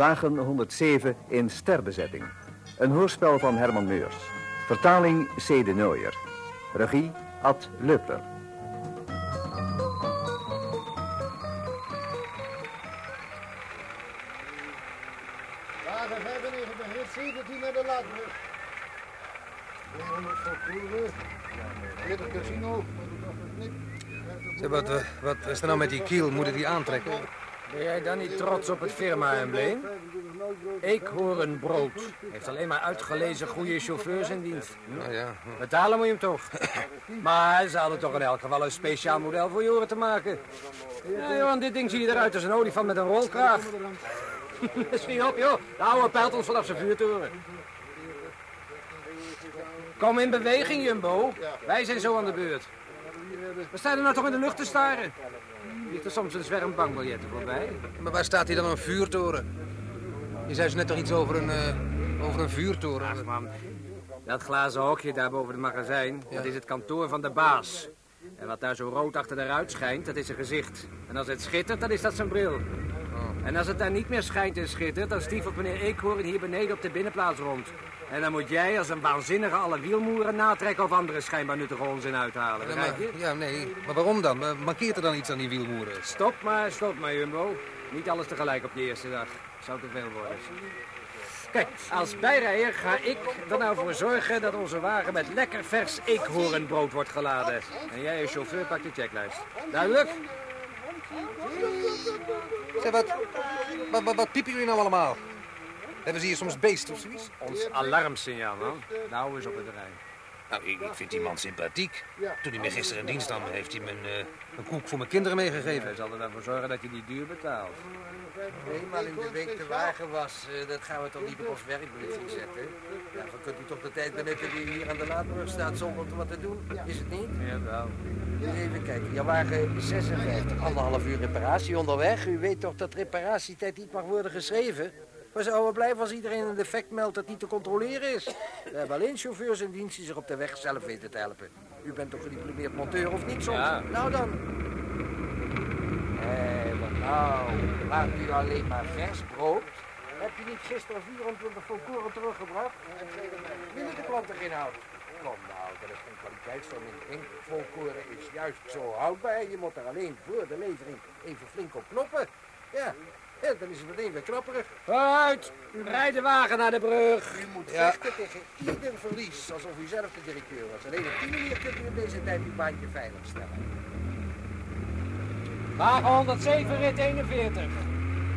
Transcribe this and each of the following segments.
Wagen 107 in sterbezetting. Een hoorspel van Herman Meurs. Vertaling C. de Nooier. Regie Ad Leupler. Wagen 95 hit 17 naar de laadbrug. 200 voor Koeren. 40 casino. Zeg, wat, eh, wat is er nou met die kiel? Moet ik die aantrekken? Ben jij dan niet trots op het firma-embleem? Eekhoornbrood. Heeft alleen maar uitgelezen goede chauffeurs in dienst. Nou ja, Betalen moet je hem toch. Maar ze hadden toch in elk geval een speciaal model voor je te maken. Ja, joh, dit ding zie je eruit als een olifant met een rolkraag. Schiet op, joh. De oude pijlt ons vanaf zijn vuurtoren. Kom in beweging, Jumbo. Wij zijn zo aan de beurt. We staan er nou toch in de lucht te staren? Ligt er soms een zwerm bankbiljetten voorbij? maar waar staat hier dan een vuurtoren? Je zei zo net toch iets over een, eh, over een vuurtoren? Ach man, dat glazen hokje daar boven het magazijn, dat is het kantoor van de baas. En wat daar zo rood achter eruit schijnt, dat is zijn gezicht. En als het schittert, dan is dat zijn bril. En als het daar niet meer schijnt en schittert, dan stiefelt meneer Eekhoorn hier beneden op de binnenplaats rond. En dan moet jij als een waanzinnige alle wielmoeren natrekken of andere schijnbaar nuttige onzin uithalen. Ja, maar, ja, nee. Maar waarom dan? Mankeert er dan iets aan die wielmoeren? Stop maar, stop maar, Jumbo. Niet alles tegelijk op je eerste dag. Zou te veel worden. Kijk, als bijrijder ga ik er nou voor zorgen dat onze wagen met lekker vers eekhoornbrood wordt geladen. En jij als chauffeur pakt de checklijst. Duidelijk? Zeg, wat, wat, wat, wat piepen jullie nou allemaal? Hebben ze hier soms beest of zoiets? Ons alarmsignaal, man. Nou is op het terrein. Nou, ik, ik vind die man sympathiek. Toen hij me gisteren in dienst nam, heeft hij me een, eh, een koek voor mijn kinderen meegegeven. Hij zal er dan voor zorgen dat je die duur betaalt. Eenmaal in de week de wagen was, eh, dat gaan we toch niet op ons werkbriefje zetten? Ja, dan kunt u toch de tijd benutten die hier aan de laadbrug staat zonder wat te doen? Is het niet? Jawel. Dus even kijken, jouw wagen 56, anderhalf uur reparatie onderweg. U weet toch dat reparatietijd niet mag worden geschreven? Waar zouden we blijven als iedereen een defect meldt dat niet te controleren is? We hebben alleen chauffeurs in dienst die zich op de weg zelf weten te helpen. U bent toch gediplomeerd monteur of niet soms? Ja. Nou dan. Hé, wat nou? Maakt u alleen maar vers brood? Heb je niet gisteren 24 volkoren teruggebracht? Willen de klanten geen hout? Kom nou, dat is geen kwaliteitsvermindering. Volkoren is juist zo houdbaar. Je moet er alleen voor de levering even flink op kloppen. Ja, ja dan is het meteen weer knapperig. Vooruit! Rijd de wagen naar de brug. U moet vechten tegen ieder verlies, alsof u zelf de directeur was. Alleen op die manier kunt u in deze tijd uw baantje veilig stellen. Wagen 107, rit 41.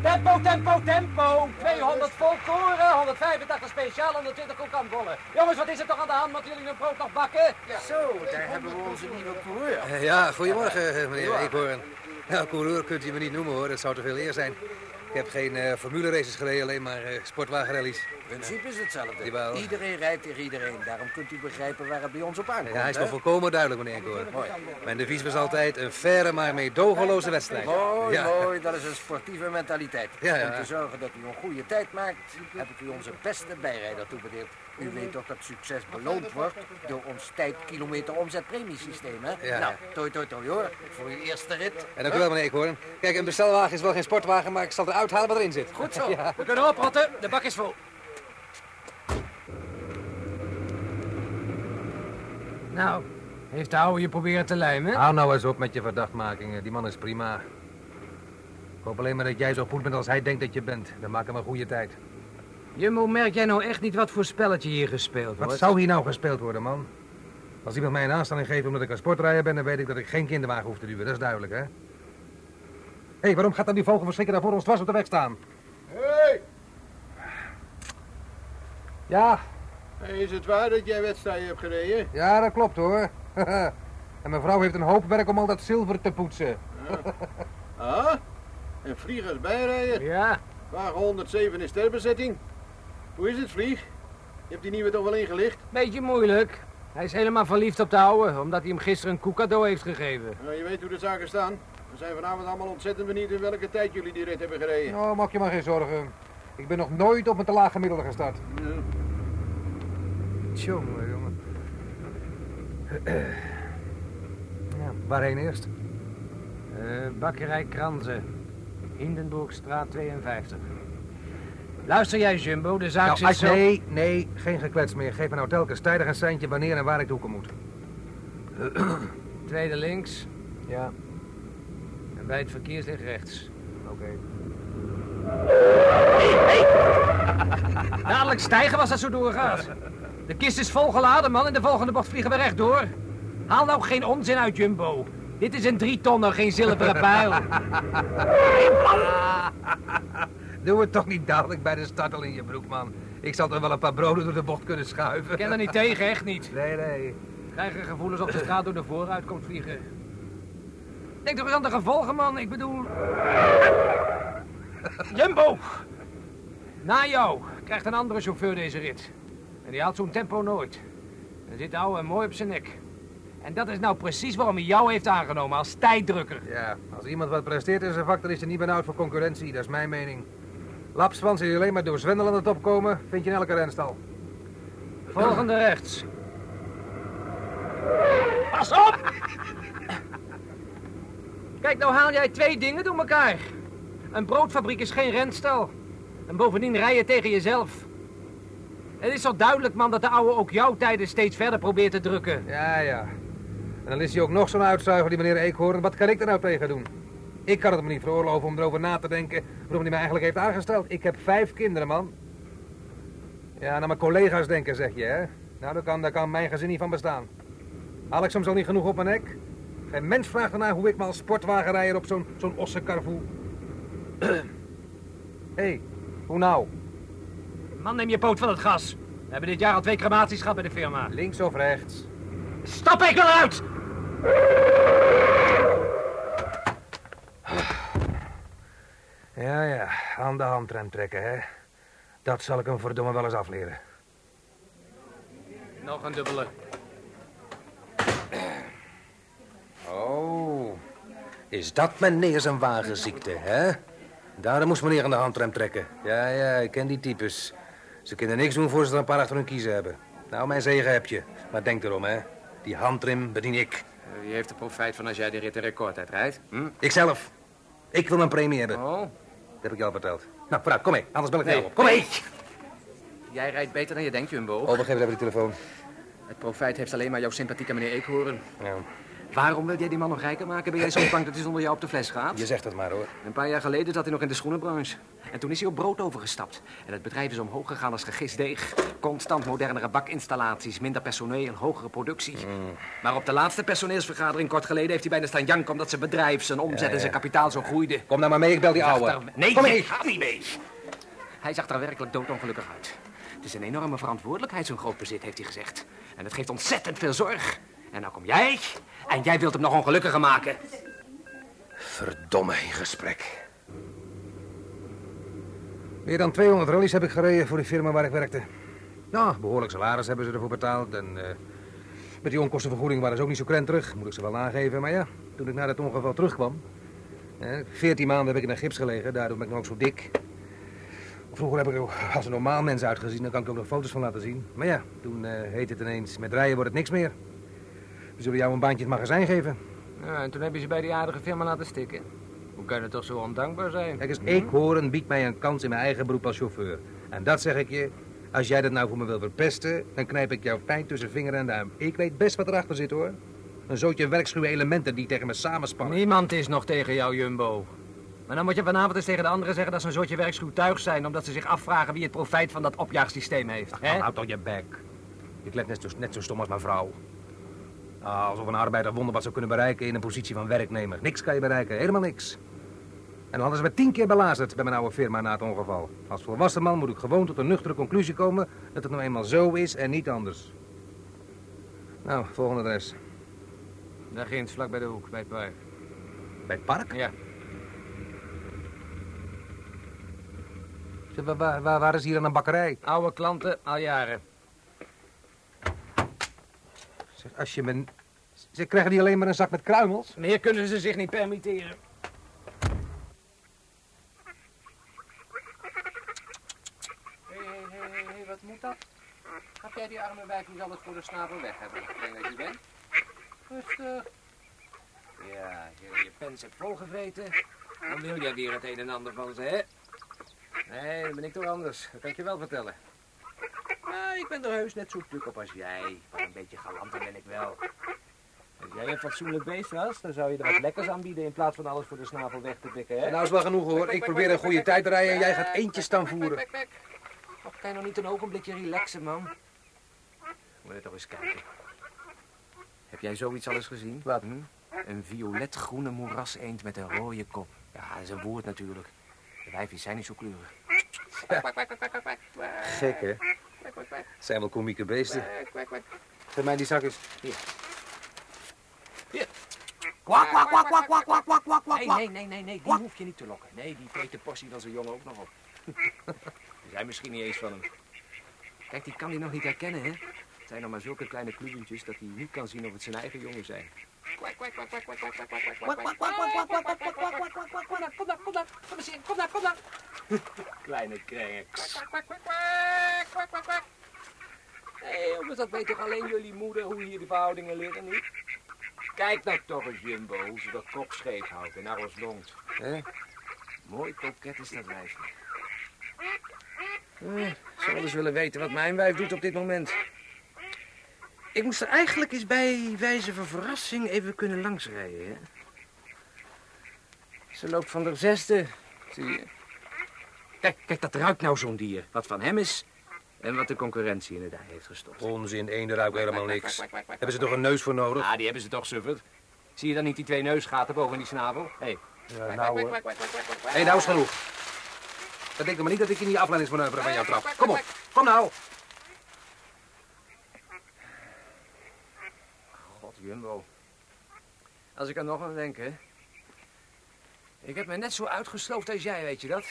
Tempo, tempo, tempo. 200 volkoren, 185 speciaal, 120 kokantbollen. Jongens, wat is er toch aan de hand? Moeten jullie hun brood nog bakken? Zo, daar hebben we onze nieuwe coureur. Eh, ja, goedemorgen, eh, meneer Eekhoorn. Ja, coureur kunt u me niet noemen, hoor. Dat zou te veel eer zijn. Ik heb geen eh formule races gereden, alleen maar eh, sportwagenrallies. Het principe is hetzelfde. Jawel. Iedereen rijdt tegen iedereen. Daarom kunt u begrijpen waar het bij ons op aankomt. Ja, hij is toch volkomen duidelijk, meneer Eekhoorn. Mijn devies was altijd een faire, maar meedogenloze wedstrijd. Mooi, ja. mooi. Dat is een sportieve mentaliteit. Ja, ja. Om te zorgen dat u een goede tijd maakt, heb ik u onze beste bijrijder toebedeeld. U weet toch dat succes beloond wordt door ons tijd-kilometer omzetpremiesysteem, hè? Ja. Nou, toi, toi, toi, hoor. Voor uw eerste rit. En dank u wel, meneer Eekhoorn. Kijk, een bestelwagen is wel geen sportwagen, maar ik zal eruit halen wat erin zit. Goed zo. We kunnen oprotten. De bak is vol. Nou, heeft de oude je proberen te lijmen? Hou nou eens op met je verdachtmakingen. Die man is prima. Ik hoop alleen maar dat jij zo goed bent als hij denkt dat je bent. Dan maken we een goede tijd. Jumbo, merk jij nou echt niet wat voor spelletje hier gespeeld wordt? Wat zou hier nou gespeeld worden, man? Als iemand mij een aanstelling geeft omdat ik een sportrijder ben, dan weet ik dat ik geen kinderwagen hoef te duwen. Dat is duidelijk, hè? Hé, hey, waarom gaat dan die vogelverschrikker daar voor ons dwars op de weg staan? Hey! Ja, Is het waar dat jij wedstrijden hebt gereden? ja, dat klopt hoor. en mijn vrouw heeft een hoop werk om al dat zilver te poetsen. Ah? En vliegers bijrijden? Ja, Wagen 107 is terbezetting. Hoe is het, Vlieg? Je hebt die nieuwe toch wel ingelicht? beetje moeilijk. Hij is helemaal verliefd op de oude, omdat hij hem gisteren een koek cadeau heeft gegeven. Nou, je weet hoe de zaken staan. We zijn vanavond allemaal ontzettend benieuwd in welke tijd jullie die rit hebben gereden. Nou, maak je maar geen zorgen. Ik ben nog nooit op een te laag gemiddelde gestart. Ja. Jongen, jongen. Ja, waarheen eerst? Eh, bakkerij Kranzen. Hindenburgstraat 52. Luister jij, Jumbo, de zaak Nou, zit als- zo... Nee, nee, geen geklets meer. Geef me nou telkens tijdig een seintje wanneer en waar ik zoeken moet. Tweede links Ja, en bij het verkeerslicht rechts. oké. Dadelijk stijgen als dat zo doorgaat. De kist is volgeladen, man. In de volgende bocht vliegen we rechtdoor. Haal nou geen onzin uit, Jumbo. Dit is een drietonner, geen zilveren pijl. Doe het toch niet dadelijk bij de start al in je broek, man. Ik zal toch wel een paar broden door de bocht kunnen schuiven. Ik ken er niet tegen, echt niet. Nee, nee. Krijgen gevoelens op de straat door de vooruit komt vliegen. Denk toch eens aan de gevolgen, man. Ik bedoel... Jumbo! Na jou krijgt een andere chauffeur deze rit. En die haalt zo'n tempo nooit. Dan zit de ouwe mooi op zijn nek. En dat is nou precies waarom hij jou heeft aangenomen als tijddrukker. Ja, als iemand wat presteert in zijn vak, dan is hij niet benauwd voor concurrentie. Dat is mijn mening. Lapswans die alleen maar door zwendel aan de top komen, vind je in elke renstal. Volgende rechts. Pas op! Kijk, nou haal jij twee dingen door elkaar. Een broodfabriek is geen renstal. En bovendien rij je tegen jezelf. Het is toch duidelijk, man, dat de ouwe ook jouw tijden steeds verder probeert te drukken. Ja, ja. En dan is hij ook nog zo'n uitzuiger, die meneer Eekhoorn. Wat kan ik er nou tegen doen? Ik kan het me niet veroorloven om erover na te denken waarom hij mij eigenlijk heeft aangesteld. Ik heb vijf kinderen, man. Ja, naar mijn collega's denken, zeg je, hè? Nou, daar kan, daar kan mijn gezin niet van bestaan. Haal ik soms al niet genoeg op mijn nek? Geen mens vraagt ernaar hoe ik me als sportwagenrijder op zo'n zo'n ossenkar voel. Hé, hey, hoe nou? Man, neem je poot van het gas. We hebben dit jaar al twee crematies gehad bij de firma. Links of rechts? Stap ik eruit! Ja, ja, aan de handrem trekken, hè? Dat zal ik hem verdomme wel eens afleren. Nog een dubbele. Oh, is dat meneer zijn wagenziekte, hè? Daarom moest meneer aan de handrem trekken. Ja, ja, ik ken die types. Ze kunnen niks doen voor ze er een paar achter hun kiezen hebben. Nou, mijn zegen heb je. Maar denk erom, hè. Die handrem bedien ik. Wie heeft er profijt van als jij de rit in recordtijd rijdt? Hm? Ikzelf. Ik wil mijn premie hebben. Oh, heb ik je al verteld. Nou, vooruit, kom mee. Anders bel ik Nee. jou op. Kom mee. jij rijdt beter dan je denkt, Jumbo. Overgeef even die telefoon. Het profijt heeft alleen maar jouw sympathieke meneer Eekhoorn. Ja, Waarom wil jij die man nog rijker maken? Ben jij zo bang dat hij zonder jou op de fles gaat? je zegt het maar, hoor. Een paar jaar geleden zat hij nog in de schoenenbranche. En toen is hij op brood overgestapt. En het bedrijf is omhoog gegaan als gegist deeg. Constant modernere bakinstallaties, minder personeel en hogere productie. Maar op de laatste personeelsvergadering kort geleden heeft hij bijna staan janken... omdat zijn bedrijf, zijn omzet en zijn kapitaal zo groeide. Kom nou maar mee, ik bel die ouwe. er- Nee, Kom mee. ga niet mee. Hij zag er werkelijk doodongelukkig uit. Het is een enorme verantwoordelijkheid, zo'n groot bezit, heeft hij gezegd. En het geeft ontzettend veel zorg. En nou kom jij, en jij wilt hem nog ongelukkiger maken. Verdomme in gesprek. Meer dan 200 rallies heb ik gereden voor de firma waar ik werkte. Nou, behoorlijk salaris hebben ze ervoor betaald. En eh, met die onkostenvergoeding waren ze ook niet zo krenterig. Moet ik ze wel aangeven. Maar ja, toen ik na dat ongeval terugkwam... eh, 14 maanden heb ik in een gips gelegen. Daardoor ben ik nog ook zo dik. Vroeger heb ik er ook als een normaal mens uitgezien. Daar kan ik ook nog foto's van laten zien. Maar ja, toen eh heet het ineens... Met rijden wordt het niks meer. Zullen jou een baantje in het magazijn geven. Ja, en toen heb je ze bij die aardige firma laten stikken. Hoe kan je toch zo ondankbaar zijn? Kijk eens, Eekhoorn biedt mij een kans in mijn eigen beroep als chauffeur. En dat zeg ik je, als jij dat nou voor me wil verpesten, dan knijp ik jou fijn tussen vinger en duim. Ik weet best wat erachter zit hoor. Een zootje werkschuwe elementen die tegen me samenspannen. Niemand is nog tegen jou, Jumbo. Maar dan moet je vanavond eens tegen de anderen zeggen dat ze een soortje werkschuwtuig zijn... omdat ze zich afvragen wie het profijt van dat opjaagsysteem heeft. hè? Man, houd toch je bek. Je klet net zo, net zo stom als mijn vrouw. Ah, alsof een arbeider wonder wat zou kunnen bereiken in een positie van werknemer. Niks kan je bereiken, helemaal niks. En dan hadden ze me tien keer belazerd bij mijn oude firma na het ongeval. Als volwassen man moet ik gewoon tot een nuchtere conclusie komen dat het nou eenmaal zo is en niet anders. Nou, volgende adres. Daar ginds, vlak bij de hoek, bij het park. Bij het park? Ja. Zeg, Waar, waar, waar, waar is hier dan een bakkerij? Oude klanten, al jaren. Zeg, als je me... Ze krijgen die alleen maar een zak met kruimels? Meer kunnen ze zich niet permitteren. Hé, hé, hé, wat moet dat? Heb jij die arme wijf niet alles voor de snavel weg hebben? Ik denk dat je bent. Rustig. Ja, als je je pens hebt volgegeten, dan wil jij weer het een en ander van ze, hè? Nee, dan ben ik toch anders. Dat kan ik je wel vertellen. Maar ik ben er heus net zo tuk op als jij. Maar een beetje galanter ben ik wel. Als jij een fatsoenlijk beest was, dan zou je er wat lekkers aanbieden in plaats van alles voor de snavel weg te pikken, hè? Nou is wel genoeg hoor. Ik probeer een goede tijd te rijden en jij gaat eentjes staan voeren. Wat kan je nog niet een ogenblikje relaxen, man? Moet je toch eens kijken. Heb jij zoiets al eens gezien? Wat? Hm? Een violetgroene moeraseend met een rode kop. Ja, dat is een woord natuurlijk. De wijfjes zijn niet zo kleurig. Gek hè? Zijn wel komieke beesten. Geef mij die zak eens. Kwak, kwak, kwak, kwak, kwak, kwak, kwak, kwak, kwak. Nee, nee, nee, nee, nee, die hoef je niet te lokken. Nee, die vreet de portie van zijn jongen ook nog op. Die zijn misschien niet eens van hem. Kijk, die kan hij nog niet herkennen, hè? Het zijn nog maar zulke kleine kluwentjes dat hij niet kan zien of het zijn eigen jongen zijn. Kom daar, kom daar. Kom eens in, kom daar, kom daar. Kleine kreks. Hé, jongens, dat weet toch alleen jullie moeder hoe hier de verhoudingen liggen, niet? Kijk nou toch eens, Jumbo, hoe ze de kop scheef houdt en alles longt. Hè? Mooi koket is dat wijfje. Eh, zou wel eens willen weten wat mijn wijf doet op dit moment. Ik moest er eigenlijk eens bij wijze van verrassing even kunnen langsrijden, hè? Ze loopt van de zesde, zie je. Kijk, kijk, dat ruikt nou zo'n dier. Wat van hem is en wat de concurrentie in heeft gestopt. Onzin, één ruikt helemaal niks. Hebben ze toch een neus voor nodig? Ah, die hebben ze toch, sufferd. Zie je dan niet die twee neusgaten boven die snavel? Hé, Ja, nou. Hé, nou is genoeg. Dat denk ik maar niet dat ik in die afleidingsmanoeuvre van jou trap. Kom op, kom nou. God, Jumbo. Als ik er nog aan denk, hè. Ik heb me net zo uitgesloofd als jij, weet je dat?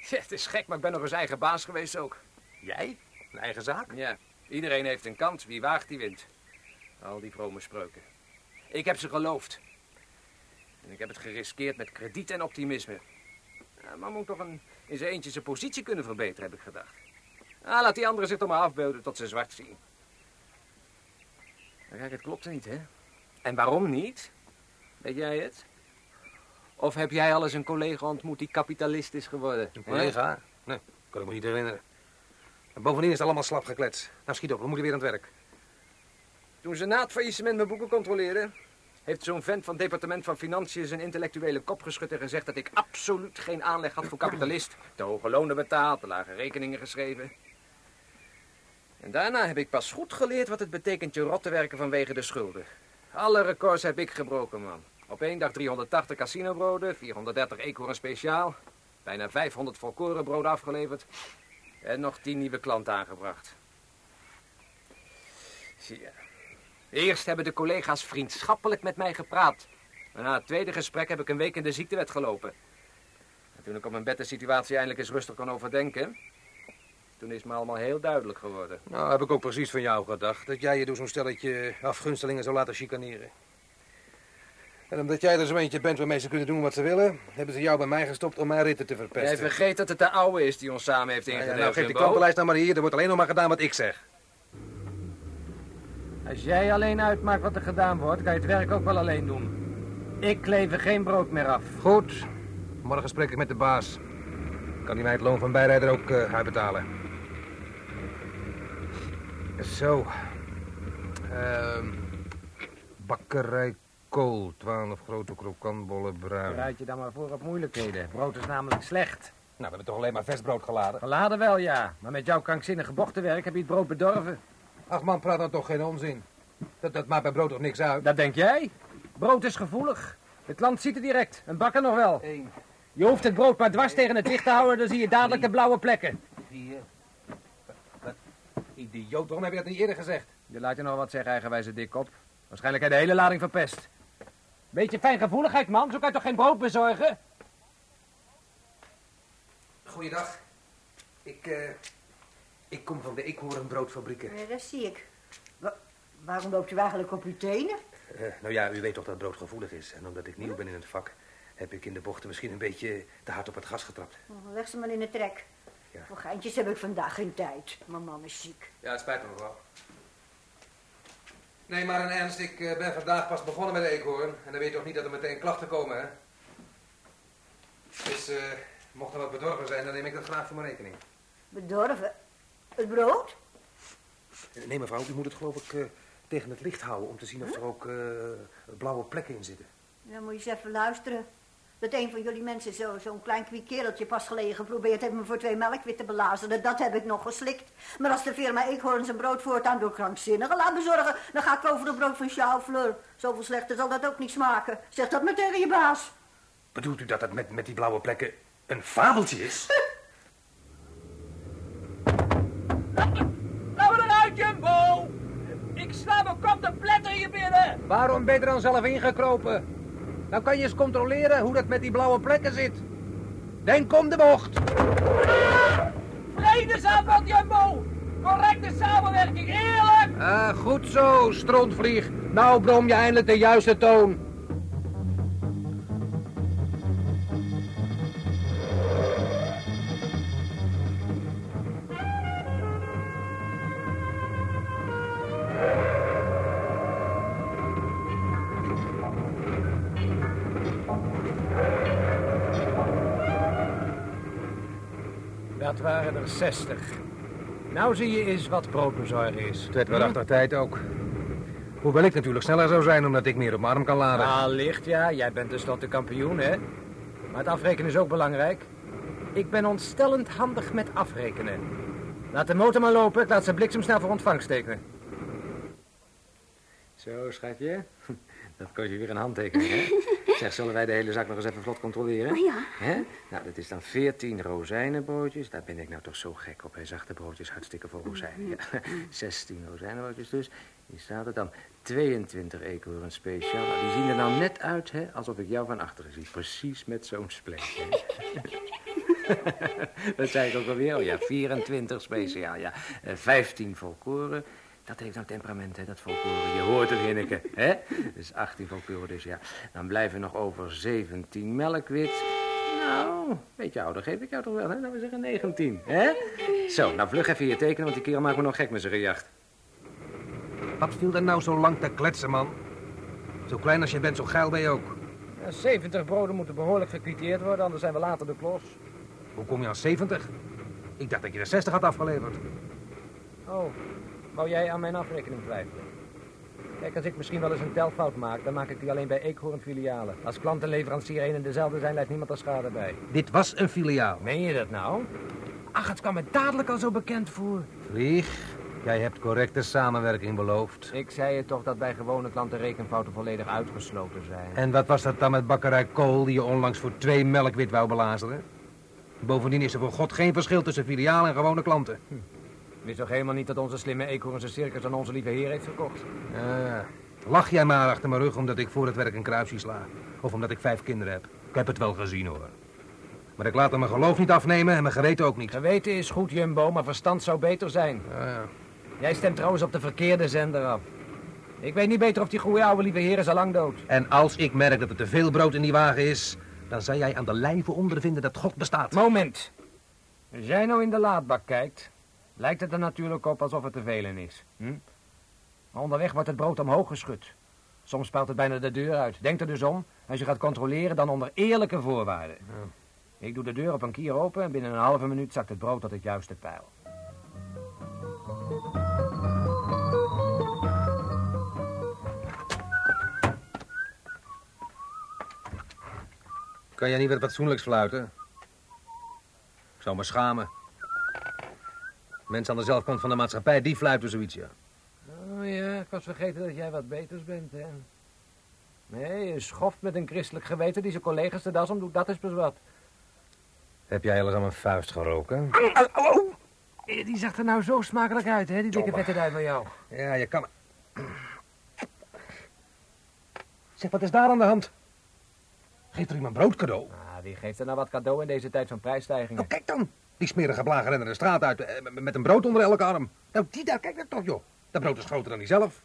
Ja, het is gek, maar ik ben nog eens eigen baas geweest ook. Jij? Een eigen zaak? Ja, iedereen heeft een kant. Wie waagt, die wint. Al die vrome spreuken. Ik heb ze geloofd. En ik heb het geriskeerd met krediet en optimisme. Ja, maar moet toch een, in zijn eentje zijn positie kunnen verbeteren, heb ik gedacht. Ah, laat die anderen zich toch maar afbeelden tot ze zwart zien. Maar kijk, het klopt niet, hè? En waarom niet? Weet jij het? Of heb jij al eens een collega ontmoet die kapitalist is geworden? Een collega? Nee, kan ik me niet herinneren. En bovendien is het allemaal slap gekletst. Nou, schiet op, we moeten weer aan het werk. Toen ze na het faillissement mijn boeken controleerden... heeft zo'n vent van het departement van Financiën zijn intellectuele kop geschud en gezegd dat ik absoluut geen aanleg had voor kapitalist. Te hoge lonen betaald, te lage rekeningen geschreven. En daarna heb ik pas goed geleerd wat het betekent je rot te werken vanwege de schulden. Alle records heb ik gebroken, man. Op één dag 380 casinobroden, 430 eekhoorn speciaal, bijna 500 volkorenbroden afgeleverd en nog 10 nieuwe klanten aangebracht. Zie je. Eerst hebben de collega's vriendschappelijk met mij gepraat. Maar na het tweede gesprek heb ik een week in de ziektewet gelopen. En toen ik op mijn bed de situatie eindelijk eens rustig kon overdenken... toen is me allemaal heel duidelijk geworden. Nou, heb ik ook precies van jou gedacht. Dat jij je door zo'n stelletje afgunstelingen zou laten chicaneren. En omdat jij er zo eentje bent waarmee ze kunnen doen wat ze willen... hebben ze jou bij mij gestopt om mijn ritten te Jij verpesten. vergeet dat het de oude is die ons samen heeft Nou ja, ingedeeld. nou, geef die klantenlijst nou maar hier. Er wordt alleen nog maar gedaan wat ik zeg. Als jij alleen uitmaakt wat er gedaan wordt, kan je het werk ook wel alleen doen. Ik kleef er geen brood meer af. Goed. Morgen spreek ik met de baas. Kan hij mij het loon van bijrijder ook eh, uitbetalen. Zo. Ehm bakkerij Kool. 12 grote krokantbollen bruin. Bereid je dan maar voor op moeilijkheden. Brood is namelijk slecht. Nou, we hebben toch alleen maar versbrood geladen. Geladen wel, ja. Maar met jouw krankzinnige bochtenwerk heb je het brood bedorven. Ach man, praat dan toch geen onzin. Dat, dat maakt bij brood toch niks uit? Dat denk jij? Brood is gevoelig. De klant ziet het direct. Een bakker nog wel. Eén, Je hoeft het brood maar dwars tegen het licht te houden, dan zie je dadelijk de blauwe plekken. vier. Wat? Idioot, waarom heb je dat niet eerder gezegd? Je laat je nog wat zeggen, eigenwijze dikkop. Waarschijnlijk heb je de hele lading verpest. Beetje fijngevoeligheid, man. Zo kan je toch geen brood bezorgen? Goeiedag. Ik, eh, ik kom van de Eekhoornbroodfabrieken. Ja, dat zie ik. Wa- waarom loopt u eigenlijk op uw tenen? Eh, nou ja, u weet toch dat brood gevoelig is. En omdat ik nieuw ben in het vak, heb ik in de bochten misschien een beetje te hard op het gas getrapt. Oh, leg ze maar in de trek. Ja. Voor geintjes heb ik vandaag geen tijd. Mijn man is ziek. Ja, het spijt me wel. Nee, maar in ernst, ik eh, ben vandaag pas begonnen met de eekhoorn. En dan weet je toch niet dat er meteen klachten komen, hè? Dus, eh, Mocht er wat bedorven zijn, dan neem ik dat graag voor mijn rekening. Bedorven? Het brood? Nee, mevrouw, u moet het geloof ik eh, tegen het licht houden... om te zien of er ook eh, blauwe plekken in zitten. Dan moet je eens even luisteren. Dat een van jullie mensen zo- zo'n klein kwiek kereltje pas geleden geprobeerd heeft me voor twee melkwit te belazeren. Dat heb ik nog geslikt. Maar als de firma Eekhoorn zijn brood voortaan door krankzinnigen laat bezorgen, dan ga ik over het brood van Schaufler. Zoveel slechter zal dat ook niet smaken. Zeg dat maar tegen je baas. Bedoelt u dat het met, met die blauwe plekken een fabeltje is? Nou eruit, Jumbo! Ik sla mijn kop de pletter hier binnen! Waarom ben je er dan zelf ingekropen? Nou kan je eens controleren hoe dat met die blauwe plekken zit. Denk om de bocht. Vredesavond, Jumbo! Correcte samenwerking, eerlijk! Ah, goed zo, strontvlieg. Nou brom je eindelijk de juiste toon. Dat waren er 60. Nou zie je eens wat broodbezorgen is. Het werd wel achter tijd ook. Hoewel ik natuurlijk sneller zou zijn omdat ik meer op mijn arm kan laden. Allicht, ja. Jij bent tenslotte kampioen, hè? Maar het afrekenen is ook belangrijk. Ik ben ontstellend handig met afrekenen. Laat de motor maar lopen. Ik laat ze bliksemsnel voor ontvangst tekenen. Zo, schatje. Dat kost je weer een handtekening, hè? Zeg, zullen wij de hele zak nog eens even vlot controleren? Oh ja. Hè? Nou, dat is dan 14 rozijnenbroodjes. Daar ben ik nou toch zo gek op. Hij zachte broodjes hartstikke vol rozijnen. Ja. 16 rozijnenbroodjes dus. Hier staat het dan. 22 eekhoorn speciaal. Nou, die zien er nou net uit, hè? Alsof ik jou van achteren zie. Precies met zo'n spleet, hè? Dat zei ik ook alweer. Oh ja, 24 speciaal, ja. Eh, 15 volkoren. Dat heeft nou temperament, hè, dat volkoren. Je hoort het, Hinneke, hè? Dus 18 volkoren dus, ja. Dan blijven nog over 17 melkwit. Nou, beetje ouder geef ik jou toch wel, hè? Laten we zeggen 19, hè? Zo, nou vlug even hier tekenen, want die kerel maakt me nog gek met zijn gejacht. Wat viel er nou zo lang te kletsen, man? Zo klein als je bent, zo geil ben je ook. 70 broden moeten behoorlijk gekwiteerd worden, anders zijn we later de klos. Hoe kom je aan 70? Ik dacht dat je er 60 had afgeleverd. Oh, wou jij aan mijn afrekening twijfelen? Kijk, als ik misschien wel eens een telfout maak, dan maak ik die alleen bij Eekhoorn filialen. Als klant en leverancier één en dezelfde zijn, lijkt niemand er schade bij. Dit was een filiaal. Meen je dat nou? Ach, het kwam me dadelijk al zo bekend voor. Vlieg, jij hebt correcte samenwerking beloofd. Ik zei je toch dat bij gewone klanten rekenfouten volledig uitgesloten zijn. En wat was dat dan met bakkerij Kool die je onlangs voor twee melkwit wou belazeren? Bovendien is er voor God geen verschil tussen filiaal en gewone klanten. Wist toch helemaal niet dat onze slimme eekhoorn zijn circus aan onze lieve heer heeft verkocht? Ja, lach jij maar achter mijn rug omdat ik voor het werk een kruisje sla. Of omdat ik vijf kinderen heb. Ik heb het wel gezien hoor. Maar ik laat er mijn geloof niet afnemen en mijn geweten ook niet. Geweten is goed, Jumbo, maar verstand zou beter zijn. Ja, Jij stemt trouwens op de verkeerde zender af. Ik weet niet beter of die goede oude lieve heer is al lang dood. En als ik merk dat er te veel brood in die wagen is, dan zal jij aan de lijve ondervinden dat God bestaat. Moment. Als jij nou in de laadbak kijkt, lijkt het er natuurlijk op alsof het te velen is. Hm? Maar onderweg wordt het brood omhoog geschud. Soms spuit het bijna de deur uit. Denk er dus om, als je gaat controleren, dan onder eerlijke voorwaarden. Ik doe de deur op een kier open en binnen een halve minuut zakt het brood tot het juiste pijl. Kan jij niet wat fatsoenlijks fluiten? Ik zou me schamen. Mensen aan de zelfkant van de maatschappij, die fluiten zoiets, ja. Oh ja, ik was vergeten dat jij wat beters bent, hè. Nee, je schoft met een christelijk geweten die zijn collega's de das om doet, dat is pas wat. Heb jij alles aan mijn vuist geroken? Eh, Die zag er nou zo smakelijk uit, hè, die dikke vette duif van jou. Ja, je kan... Zeg, wat is daar aan de hand? Geeft er iemand brood cadeau? Ah, wie geeft er nou wat cadeau in deze tijd van prijsstijgingen? Nou, kijk dan. Die smerige blagen rennen de straat uit eh, met- een brood onder elke arm. Nou, die daar, kijk dat toch, joh. Dat brood is groter dan die zelf.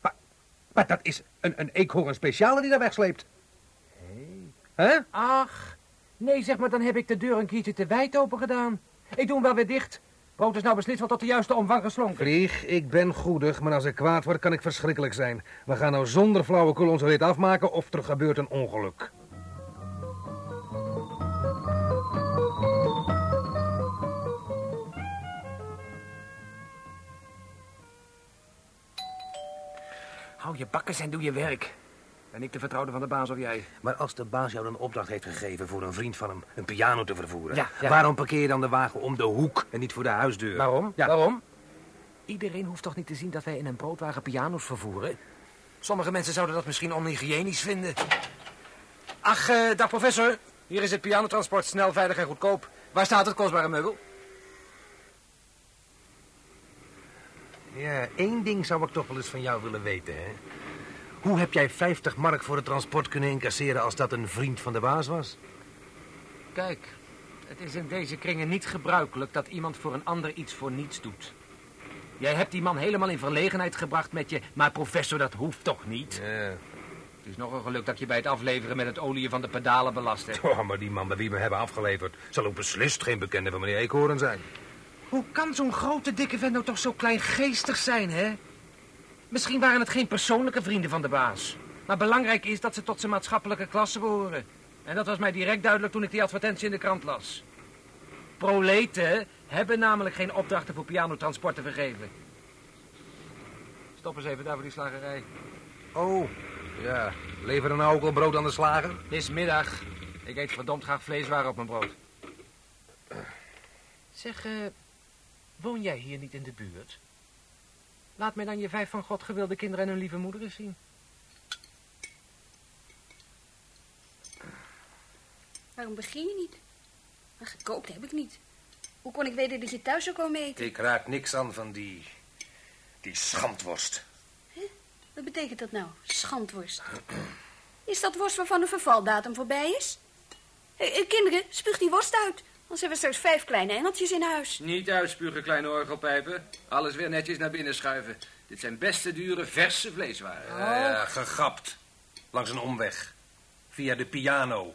Maar, maar dat is een, een eekhoorn speciale die daar wegsleept. Hè? Ach, nee, zeg maar, dan heb ik de deur een keertje te wijd open gedaan. Ik doe hem wel weer dicht. Brood is nou beslist wel tot de juiste omvang geslonken. Vlieg, ik ben goedig, maar als ik kwaad word, kan ik verschrikkelijk zijn. We gaan nou zonder flauwekul onze rit afmaken of er gebeurt een ongeluk. Hou je bakkes en doe je werk. Ben ik de vertrouwde van de baas of jij? Maar als de baas jou een opdracht heeft gegeven voor een vriend van hem een piano te vervoeren... Ja, ja. waarom parkeer je dan de wagen om de hoek en niet voor de huisdeur? Waarom? Ja. Waarom? Iedereen hoeft toch niet te zien dat wij in een broodwagen piano's vervoeren? Sommige mensen zouden dat misschien onhygiënisch vinden. Ach, eh, dag professor. Hier is het pianotransport snel, veilig en goedkoop. Waar staat het kostbare meubel? Ja, één ding zou ik toch wel eens van jou willen weten, hè? Hoe heb jij 50 mark voor het transport kunnen incasseren als dat een vriend van de baas was? Kijk, het is in deze kringen niet gebruikelijk dat iemand voor een ander iets voor niets doet. Jij hebt die man helemaal in verlegenheid gebracht met je... maar professor, dat hoeft toch niet? Ja. Het is nog een geluk dat je bij het afleveren met het olie van de pedalen belast hebt. Oh, maar die man bij wie we hebben afgeleverd... zal ook beslist geen bekende van meneer Eekhoorn zijn. Hoe kan zo'n grote dikke vent nou toch zo kleingeestig zijn, hè? Misschien waren het geen persoonlijke vrienden van de baas. Maar belangrijk is dat ze tot zijn maatschappelijke klasse behoren. En dat was mij direct duidelijk toen ik die advertentie in de krant las. Proleten hebben namelijk geen opdrachten voor pianotransport te vergeven. Stop eens even daar voor die slagerij. Oh, ja. Leveren nou ook al brood aan de slager? Het is middag. Ik eet verdomd graag vleeswaren op mijn brood. Zeg, eh, woon jij hier niet in de buurt? Laat mij dan je vijf van God gewilde kinderen en hun lieve moeder eens zien. Waarom begin je niet? Maar gekookt heb ik niet. Hoe kon ik weten dat je thuis zou komen eten? Ik raak niks aan van die... die schandworst. Wat betekent dat nou, schandworst? Is dat worst waarvan de vervaldatum voorbij is? Eh, kinderen, spuug die worst uit. Anders hebben we straks vijf kleine engeltjes in huis. Niet uitspugen, kleine orgelpijpen. Alles weer netjes naar binnen schuiven. Dit zijn beste, dure, verse vleeswaren. Ja, ja, gegapt. Langs een omweg. Via de piano.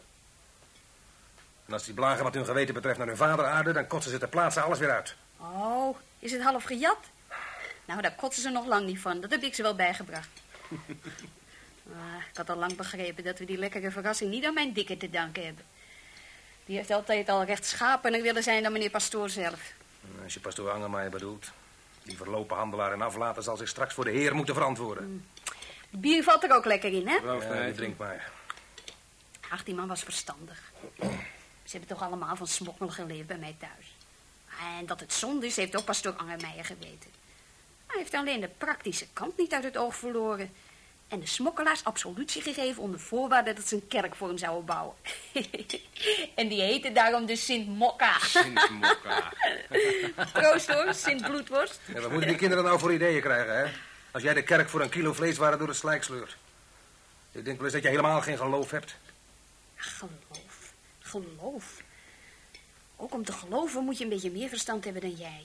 En als die blagen wat hun geweten betreft naar hun vader aarden... dan kotsen ze ter plaatse alles weer uit. Oh, is het half gejat? Nou, daar kotsen ze nog lang niet van. Dat heb ik ze wel bijgebracht. Ah, ik had al lang begrepen dat we die lekkere verrassing niet aan mijn dikke te danken hebben. Die heeft altijd al rechtschapener willen zijn dan meneer Pastoor zelf. Als je pastoor Angermaier bedoelt... die verlopen handelaar en aflater zal zich straks voor de heer moeten verantwoorden. Het bier valt er ook lekker in, hè? Ja, die drinkt maar. Ach, die man was verstandig. Ze hebben toch allemaal van smokkelen geleefd bij mij thuis. En dat het zonde is, heeft ook pastoor Angermeijer geweten. Hij heeft alleen de praktische kant niet uit het oog verloren. En de smokkelaars absolutie gegeven onder voorwaarde dat ze een kerk voor hem zouden bouwen. en die heette daarom de Sint Mokka. Sint Mokka. Proost hoor, Sint Bloedworst. Ja, wat moeten die kinderen nou voor ideeën krijgen, hè? Als jij de kerk voor een kilo vleeswaren door de slijk sleurt. Ik denk wel eens dat je helemaal geen geloof hebt. Geloof, geloof. Ook om te geloven moet je een beetje meer verstand hebben dan jij.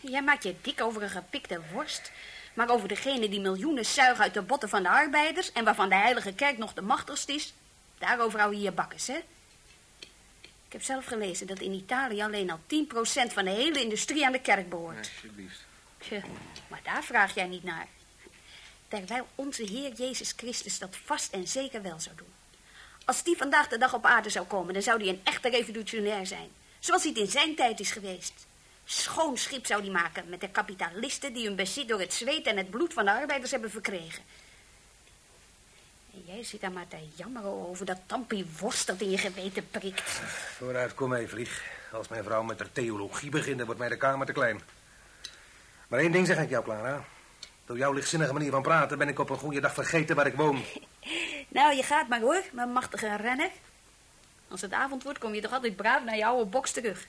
Jij maakt je dik over een gepikte worst. Maar over degene die miljoenen zuigen uit de botten van de arbeiders... en waarvan de heilige kerk nog de machtigst is... daarover hou je je bakkes, hè? Ik heb zelf gelezen dat in Italië alleen al 10% van de hele industrie aan de kerk behoort. Alsjeblieft. Tje, maar daar vraag jij niet naar. Terwijl onze Heer Jezus Christus dat vast en zeker wel zou doen. Als die vandaag de dag op aarde zou komen, dan zou hij een echte revolutionair zijn. Zoals hij het in zijn tijd is geweest. Schoon schip zou hij maken met de kapitalisten die hun bezit door het zweet en het bloed van de arbeiders hebben verkregen. En jij zit daar maar te jammeren over dat tampie worst dat in je geweten prikt. Vooruit, kom mee, vlieg. Als mijn vrouw met haar theologie begint, dan wordt mij de kamer te klein. Maar één ding zeg ik jou, Clara. Door jouw lichtzinnige manier van praten ben ik op een goede dag vergeten waar ik woon. Nou, je gaat maar hoor, mijn machtige renner. Als het avond wordt, kom je toch altijd braaf naar je oude box terug.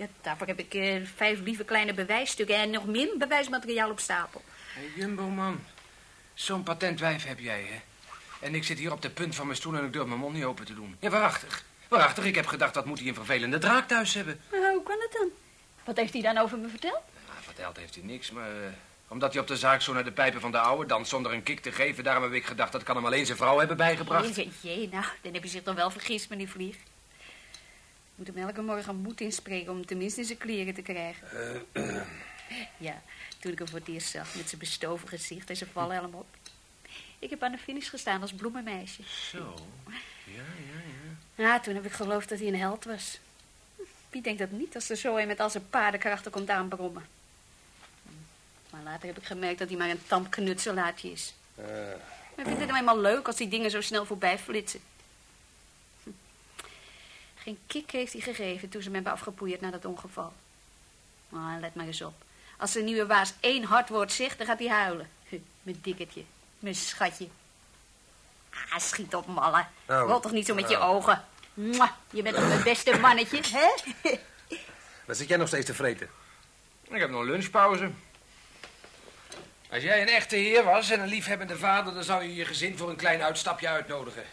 Ja, daarvoor heb ik eh, vijf lieve kleine bewijsstukken en nog meer bewijsmateriaal op stapel. Hey, Jumbo, man. Zo'n patentwijf heb jij, hè? En ik zit hier op de punt van mijn stoel en ik durf mijn mond niet open te doen. Ja, waarachtig. Waarachtig, ik heb gedacht dat moet hij een vervelende draak thuis hebben. Maar hoe kan het dan? Wat heeft hij dan over me verteld? Ja, verteld heeft hij niks, maar... eh, omdat hij op de zaak zo naar de pijpen van de oude dan zonder een kick te geven... daarom heb ik gedacht dat kan hem alleen zijn vrouw hebben bijgebracht. Jee, jee, nou, dan heb je zich toch wel vergist, meneer Vlieg. Ik moet hem elke morgen moed inspreken om hem tenminste in zijn kleren te krijgen. Ja, toen ik hem voor het eerst zag met zijn bestoven gezicht en zijn valhelm op. Ik heb aan de finish gestaan als bloemenmeisje. Zo. Ja, ja, ja. Ja, toen heb ik geloofd dat hij een held was. Wie denkt dat niet als er zo een met al zijn paardenkrachten komt aanbrommen? Maar later heb ik gemerkt dat hij maar een tam knutselaartje is. Eh, Maar ik vind het nou eenmaal leuk als die dingen zo snel voorbij flitsen. Geen kick heeft hij gegeven toen ze me hebben afgepoeierd na dat ongeval. Ah, let maar eens op. Als de nieuwe baas één hard woord zegt, dan gaat hij huilen. Huh, Mijn dikketje, mijn schatje. Ah, schiet op, malle. Nou, Rol toch niet zo met je ogen. Mwah, je bent toch mijn beste mannetje, hè? Wat zit jij nog steeds te vreten? Ik heb nog lunchpauze. Als jij een echte heer was en een liefhebbende vader... dan zou je je gezin voor een klein uitstapje uitnodigen.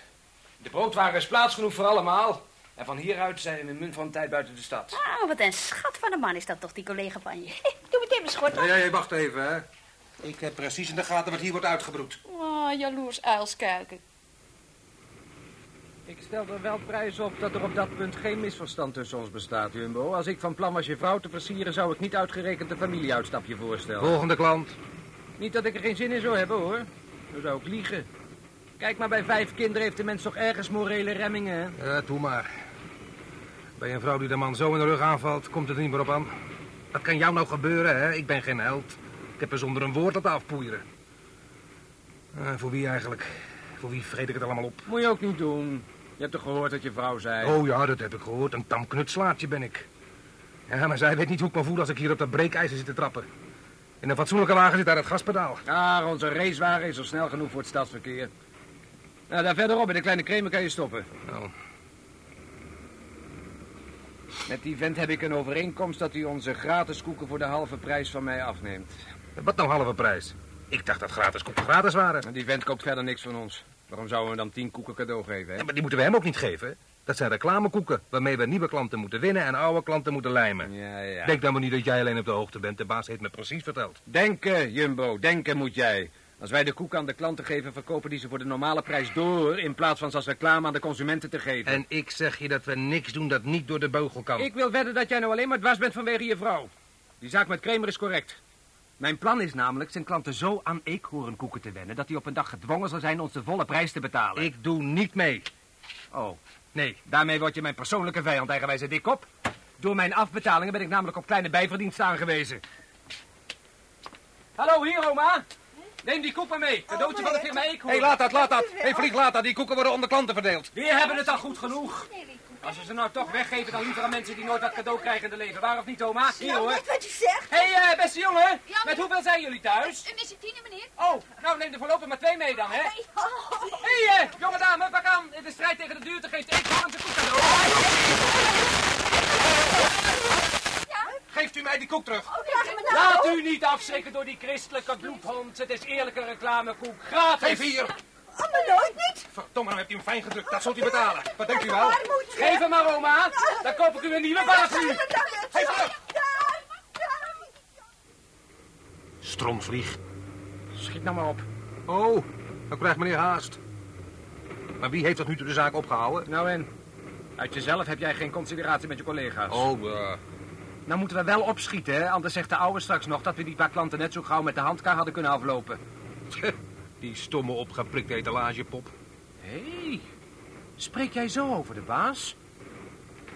De broodwagen is plaats genoeg voor allemaal. En van hieruit zijn we in munt van een tijd buiten de stad. Oh, wat een schat van een man is dat toch, die collega van je. Doe meteen mijn schort Nee, nee, wacht even, hè. Ik heb precies in de gaten wat hier wordt uitgebroed. Oh, jaloers uilskuiken. Ik stel er wel prijs op dat er op dat punt geen misverstand tussen ons bestaat, Jumbo. Als ik van plan was je vrouw te versieren... zou ik niet uitgerekend een familieuitstapje voorstellen. Volgende klant. Niet dat ik er geen zin in zou hebben, hoor. Dan zou ik liegen. Kijk maar, bij vijf kinderen heeft de mens toch ergens morele remmingen, hè? Ja, doe maar. Bij een vrouw die de man zo in de rug aanvalt, komt het er niet meer op aan. Dat kan jou nou gebeuren, hè? Ik ben geen held. Ik heb er zonder een woord laten afpoeieren. Eh, voor wie eigenlijk? Voor wie vreet ik het allemaal op? Moet je ook niet doen. Je hebt toch gehoord dat je vrouw zei? Oh ja, dat heb ik gehoord. Een tam knutslaatje ben ik. Ja, maar zij weet niet hoe ik me voel als ik hier op dat breekijzer zit te trappen. In een fatsoenlijke wagen zit daar het gaspedaal. Ah, onze racewagen is al snel genoeg voor het stadsverkeer. Nou, daar verderop in de kleine kremer kan je stoppen. Oh. Met die vent heb ik een overeenkomst dat hij onze gratis koeken voor de halve prijs van mij afneemt. Wat nou halve prijs? Ik dacht dat gratis koeken gratis waren. En die vent koopt verder niks van ons. Waarom zouden we dan tien koeken cadeau geven, hè? Ja, maar die moeten we hem ook niet geven. Dat zijn reclamekoeken waarmee we nieuwe klanten moeten winnen en oude klanten moeten lijmen. Ja, ja. Denk dan maar niet dat jij alleen op de hoogte bent. De baas heeft me precies verteld. Denken, Jumbo, denken moet jij. Als wij de koek aan de klanten geven, verkopen die ze voor de normale prijs door... in plaats van ze als reclame aan de consumenten te geven. En ik zeg je dat we niks doen dat niet door de beugel kan. Ik wil wedden dat jij nou alleen maar dwars bent vanwege je vrouw. Die zaak met Kramer is correct. Mijn plan is namelijk zijn klanten zo aan eekhoornkoeken te wennen... dat hij op een dag gedwongen zal zijn ons de volle prijs te betalen. Ik doe niet mee. Oh, nee. Daarmee word je mijn persoonlijke vijand, eigenwijze dikkop. Door mijn afbetalingen ben ik namelijk op kleine bijverdiensten aangewezen. Hallo, hier, oma. Neem die koek maar mee. Cadeautje van de firma Eekhoorn. Hé, laat dat, laat dat. Hé, vlieg, laat dat. Die koeken worden onder klanten verdeeld. We hebben het al goed genoeg. Als we ze nou toch weggeven, dan liever aan mensen die nooit wat cadeau krijgen in de leven. Waar of niet, oma? Hier, hoor. net wat je zegt. Hé, hey, eh, beste jongen. Ja, Met hoeveel zijn jullie thuis? Een missatine, meneer. Oh, nou neem er voorlopig maar twee mee dan, hè? Oh, Hé, hey, eh, jonge dame, pak aan. In de strijd tegen de duurte geeft Eekhoorn zijn koek cadeau. Geeft u mij die koek terug. Laat u niet afschrikken door die christelijke bloedhond. Het is eerlijke reclamekoek. Gratis. Geef hier. Oh, maar nooit niet. Verdomme, nou hebt u hem fijn gedrukt. Dat zult u betalen. Wat denkt u wel? Geef hem maar, oma. Dan koop ik u een nieuwe. Geef terug. Ja, ja. Stromvlieg. Schiet nou maar op. Oh, dan krijgt meneer haast. Maar wie heeft tot nu toe de zaak opgehouden? Nou en? Uit jezelf heb jij geen consideratie met je collega's. Oh, eh, Nou moeten we wel opschieten, hè? Anders zegt de oude straks nog dat we die paar klanten net zo gauw met de handkar hadden kunnen aflopen. die stomme opgeprikte etalagepop. Hé, hey, spreek jij zo over de baas?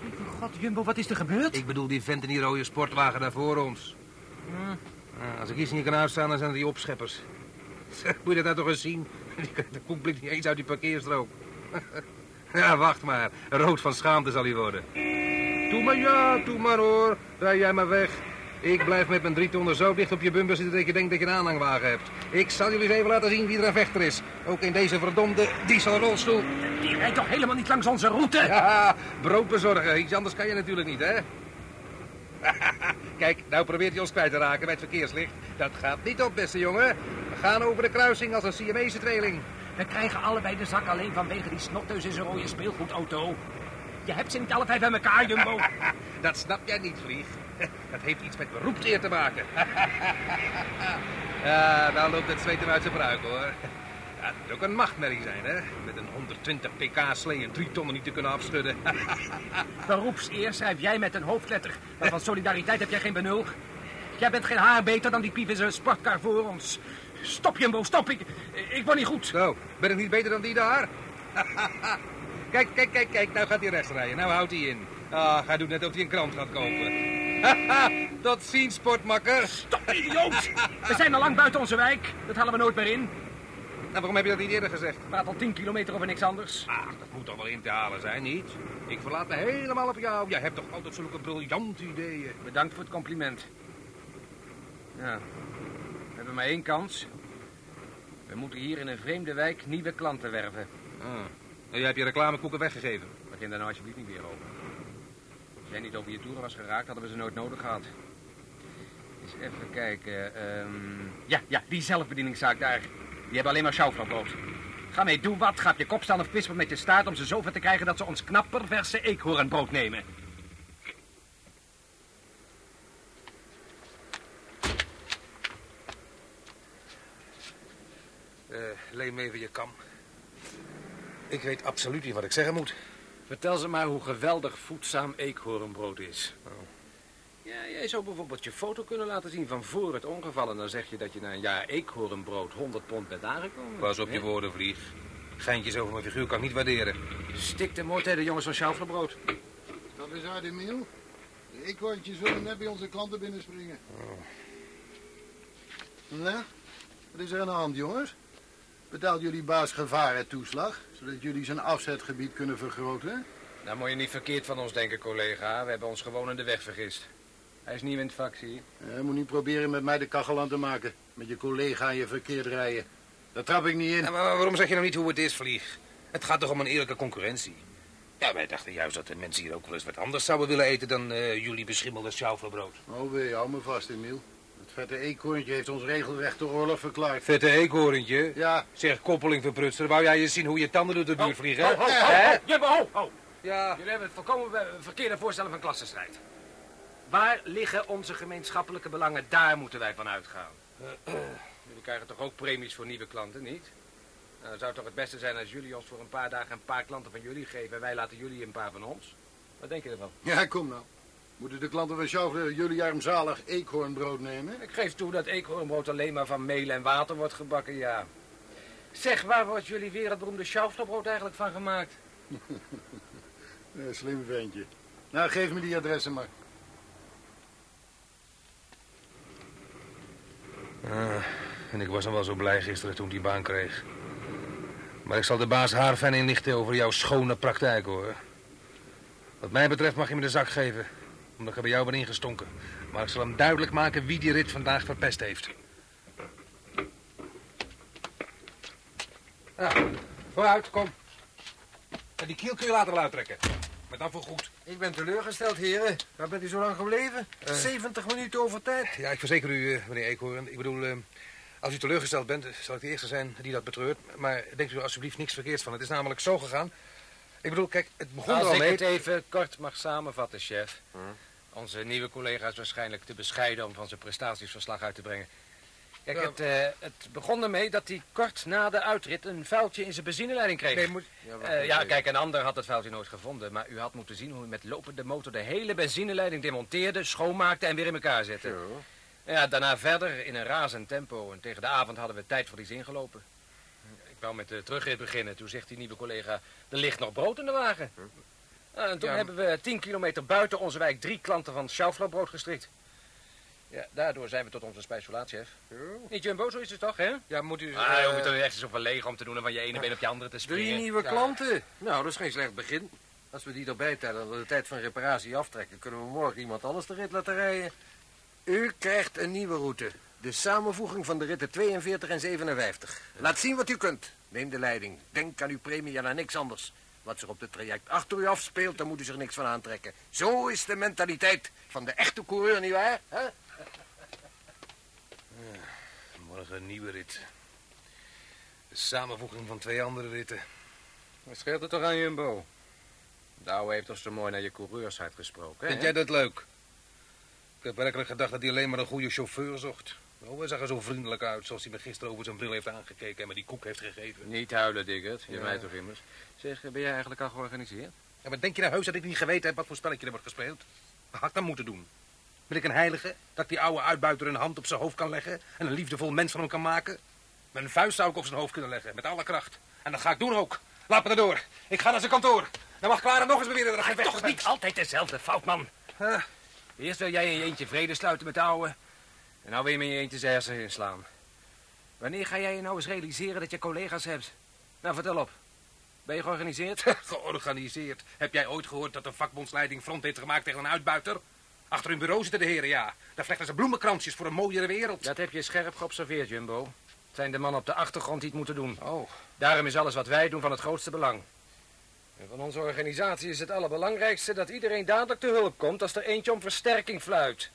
Lieve god, Jumbo, wat is er gebeurd? Ik bedoel die vent in die rode sportwagen daar voor ons. Ah, als ik iets niet kan uitstaan, dan zijn het die opscheppers. Moet je dat nou toch eens zien? De koek blikt niet eens uit die parkeerstrook. ja, wacht maar. Rood van schaamte zal hij worden. Doe maar ja, doe maar hoor. Draai jij maar weg. Ik blijf met mijn drie tonnen zo dicht op je bumper zitten dat je denkt dat je een aanhangwagen hebt. Ik zal jullie eens even laten zien wie er een vechter is. Ook in deze verdomde dieselrolstoel. Die rijdt toch helemaal niet langs onze route? Ja, brood bezorgen. Iets anders kan je natuurlijk niet, hè? Kijk, nou probeert hij ons kwijt te raken bij het verkeerslicht. Dat gaat niet op, beste jongen. We gaan over de kruising als een Siamese tweeling. We krijgen allebei de zak alleen vanwege die snotteus in zijn rode speelgoedauto. Je hebt ze niet alle vijf bij elkaar, Jumbo. Dat snap jij niet, Vlieg. Dat heeft iets met beroepseer te maken. ja, nou loopt het zweet hem uit zijn bruik, hoor. Ja, het moet ook een machtmerrie zijn, hè? Met een 120 pk slee en drie tonnen niet te kunnen afschudden. Beroepseer schrijf jij met een hoofdletter. Maar van solidariteit heb jij geen benul. Jij bent geen haar beter dan die piep in zijn sportkar voor ons. Stop, Jumbo, stop. Ik, ik word niet goed. Zo, ben ik niet beter dan die daar? Kijk, kijk, kijk, kijk. Nou gaat hij rechts rijden. Nou houdt hij in. Ah, hij doet net of hij een krant gaat kopen. Tot ziens, sportmakker. Stop, idioot! We zijn al lang buiten onze wijk. Dat halen we nooit meer in. Nou, waarom heb je dat niet eerder gezegd? Praat al 10 kilometer over niks anders. Ach, dat moet toch wel in te halen zijn, niet? Ik verlaat me helemaal op jou. Jij hebt toch altijd zulke briljante ideeën. Bedankt voor het compliment. Ja, we hebben maar één kans. We moeten hier in een vreemde wijk nieuwe klanten werven. Ah. Nou, jij hebt je reclamekoeken weggegeven. Begin daar nou alsjeblieft niet weer over. Als jij niet over je toeren was geraakt, hadden we ze nooit nodig gehad. Eens even kijken. ehm, Ja, ja, die zelfbedieningszaak daar. Die hebben alleen maar schauflabrood. Ga mee, doe wat. Ga op je kop staan of kwispel met je staart om ze zover te krijgen dat ze ons knapper verse eekhoornbrood nemen. Eh, leen even je kam. Ik weet absoluut niet wat ik zeggen moet. Vertel ze maar hoe geweldig voedzaam eekhoornbrood is. Ja, jij zou bijvoorbeeld je foto kunnen laten zien van voor het ongeval... en dan zeg je dat je na een jaar eekhoornbrood 100 pond bent aangekomen. Pas op je woorden, Vlieg. Geintjes over mijn figuur kan ik niet waarderen. Stik de moord, de jongens van Schauflerbrood. Dat is uit, Emiel. De eekhoorntjes willen net bij onze klanten binnenspringen. Nou, wat is er aan de hand, jongens? Betaalt jullie baas gevarentoeslag, zodat jullie zijn afzetgebied kunnen vergroten? Daar moet je niet verkeerd van ons denken, collega. We hebben ons gewoon in de weg vergist. Hij is nieuw in het vak, zie je. Moet niet proberen met mij de kachel aan te maken. Met je collega en je verkeerd rijden. Daar trap ik niet in. Ja, maar waarom zeg je nou niet hoe het is, Vlieg? Het gaat toch om een eerlijke concurrentie? Ja, wij dachten juist dat de mensen hier ook wel eens wat anders zouden willen eten dan eh, jullie beschimmelde schouwvlerbrood. Oh wee, hou me vast, Emiel. Vette eekhoorntje heeft ons regelrecht de oorlog verklaard. Vette eekhoorntje. Ja, Zeg, koppeling verprutser, wou jij eens zien hoe je tanden door de buurt vliegen? Ho, ho, ho, Hè? ho, ho, ho. Ja. Jullie hebben het volkomen eh, verkeerde voorstellen van klassenstrijd. Waar liggen onze gemeenschappelijke belangen? Daar moeten wij van uitgaan. Jullie krijgen toch ook premies voor nieuwe klanten, niet? Nou, zou het toch het beste zijn als jullie ons voor een paar dagen een paar klanten van jullie geven... en wij laten jullie een paar van ons? Wat denk je ervan? ja, kom nou. Moeten de klanten van Schaufler jullie armzalig eekhoornbrood nemen? Ik geef toe dat eekhoornbrood alleen maar van meel en water wordt gebakken, ja. Zeg, waar wordt jullie wereldberoemde schauflerbrood eigenlijk van gemaakt? Ja, slim ventje. Nou, geef me die adressen maar. Ah, en ik was nog wel zo blij gisteren toen ik die baan kreeg. Maar ik zal de baas haar fan inlichten over jouw schone praktijk, hoor. Wat mij betreft mag je me de zak geven, omdat ik er bij jou ben ingestonken. Maar ik zal hem duidelijk maken wie die rit vandaag verpest heeft. Ja, vooruit, kom. En die kiel kun je later wel uittrekken. Maar dan voor goed. Ik ben teleurgesteld, heren. Waar bent u zo lang gebleven? 70 minuten over tijd. Ja, ik verzeker u, eh, meneer Eekhoorn. Ik bedoel, eh, als u teleurgesteld bent, zal ik de eerste zijn die dat betreurt. Maar denkt u er alsjeblieft niks verkeerds van. Het is namelijk zo gegaan. Ik bedoel, kijk, het begon er Als al ik mee... het even kort mag samenvatten, chef. Onze nieuwe collega is waarschijnlijk te bescheiden om van zijn prestatiesverslag uit te brengen. Kijk, Ja. het, eh, het begon ermee dat hij kort na de uitrit een vuiltje in zijn benzineleiding kreeg. Nee, moet... Ja, Eh, ja, kijk, een ander had het vuiltje nooit gevonden. Maar u had moeten zien hoe hij met lopende motor de hele benzineleiding demonteerde, schoonmaakte en weer in elkaar zette. Zo. Ja, daarna verder in een razend tempo. En tegen de avond hadden we tijdverlies ingelopen. Ik wou met de terugrit beginnen. Toen zegt die nieuwe collega, er ligt nog brood in de wagen. En toen Ja. hebben we tien kilometer buiten onze wijk drie klanten van Schauflerbrood gestrikt. Ja, daardoor zijn we tot onze spijsverlaat, chef. Niet Jumbo, zo is het toch, hè? Ja, moet u... Ah, je eh, moet er echt zo verlegen om te doen en van je ene been op je andere te Drie springen. nieuwe Ja. klanten. Nou, dat is geen slecht begin. Als we die erbij tellen en de tijd van reparatie aftrekken... kunnen we morgen iemand anders de rit laten rijden. U krijgt een nieuwe route. De samenvoeging van de ritten 42 en 57. Laat zien wat u kunt. Neem de leiding. Denk aan uw premie en aan niks anders. Wat zich op het traject achter u afspeelt, daar moet u zich niks van aantrekken. Zo is de mentaliteit van de echte coureur, nietwaar? Hè? Morgen een nieuwe rit. De samenvoeging van twee andere ritten. Wat scheelt het toch aan Jumbo? De ouwe heeft toch zo mooi naar je coureurs uitgesproken, hè? Vind jij dat leuk? Ik heb werkelijk gedacht dat hij alleen maar een goede chauffeur zocht. Oh, hij zag er zo vriendelijk uit, zoals hij me gisteren over zijn bril heeft aangekeken en me die koek heeft gegeven. Niet huilen, Diggert. Je Ja. mij toch immers. Zeg, ben jij eigenlijk al georganiseerd? Ja, maar denk je nou heus dat ik niet geweten heb wat voor spelletje er wordt gespeeld? Wat had ik dan moeten doen? Ben ik een heilige? Dat ik die oude uitbuiter een hand op zijn hoofd kan leggen en een liefdevol mens van hem kan maken? Met een vuist zou ik op zijn hoofd kunnen leggen, met alle kracht. En dat ga ik doen ook. Laat me erdoor. Ik ga naar zijn kantoor. Dan mag Clara nog eens beweren dat ik geen Toch niet altijd dezelfde fout, man. Eerst wil jij in je eentje vrede sluiten met de ouwe. En nou wil je me in je eentje zijn hersenen inslaan. Wanneer ga jij je nou eens realiseren dat je collega's hebt? Nou, vertel op. Ben je georganiseerd? Georganiseerd. Heb jij ooit gehoord dat een vakbondsleiding front heeft gemaakt tegen een uitbuiter? Achter hun bureau zitten de heren, ja. Daar vlechten ze bloemenkransjes voor een mooiere wereld. Dat heb je scherp geobserveerd, Jumbo. Het zijn de mannen op de achtergrond die het moeten doen. Oh. Daarom is alles wat wij doen van het grootste belang. En van onze organisatie is het allerbelangrijkste dat iedereen dadelijk te hulp komt als er eentje om versterking fluit.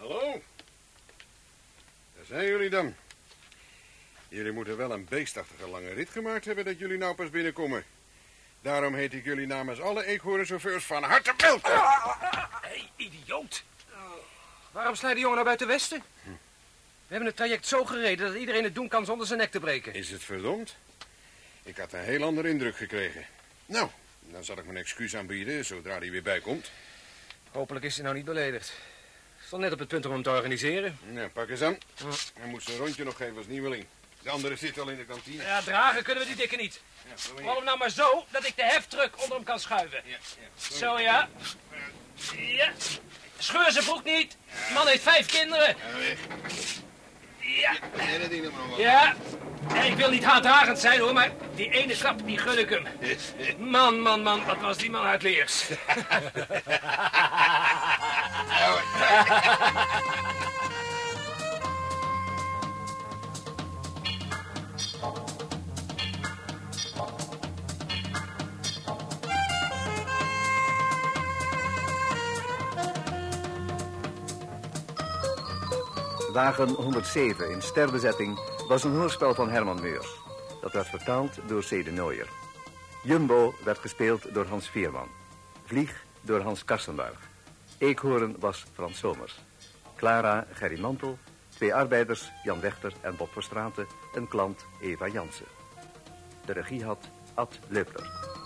Hallo? Daar zijn jullie dan. Jullie moeten wel een beestachtige lange rit gemaakt hebben dat jullie nou pas binnenkomen. Daarom heet ik jullie namens alle eekhoornchauffeurs van harte welkom. Hé, hey, idioot. Waarom snijdt de jongen nou buiten Westen? We hebben het traject zo gereden dat iedereen het doen kan zonder zijn nek te breken. Is het verdomd? Ik had een heel andere indruk gekregen. Nou, dan zal ik mijn excuus aanbieden zodra hij weer bijkomt. Hopelijk is hij nou niet beledigd. Ik stond net op het punt om hem te organiseren. Nou, pak eens aan. Hij moet zijn rondje nog geven als nieuweling. De andere zit al in de kantine. Ja, dragen kunnen we die dikke niet. Ja, Rol hem nou maar zo dat ik de heftruck onder hem kan schuiven. Ja, ja. Zo ja. Ja. Scheur zijn broek niet. De man heeft vijf kinderen. Ja. Ja. En ik wil niet haatdragend zijn hoor, maar die ene klap die gun ik hem. Man, man, man, wat was die man uit leers. Wagen 107 in sterbezetting was een hoorspel van Herman Meurs. Dat werd vertaald door C. de Nooier. Jumbo werd gespeeld door Hans Veerman. Vlieg door Hans Karstenberg. Eekhoorn was Frans Somers. Clara Gerry Mantel. Twee arbeiders Jan Wechter en Bob Verstraten. Een klant Eva Jansen. De regie had Ad Leupler.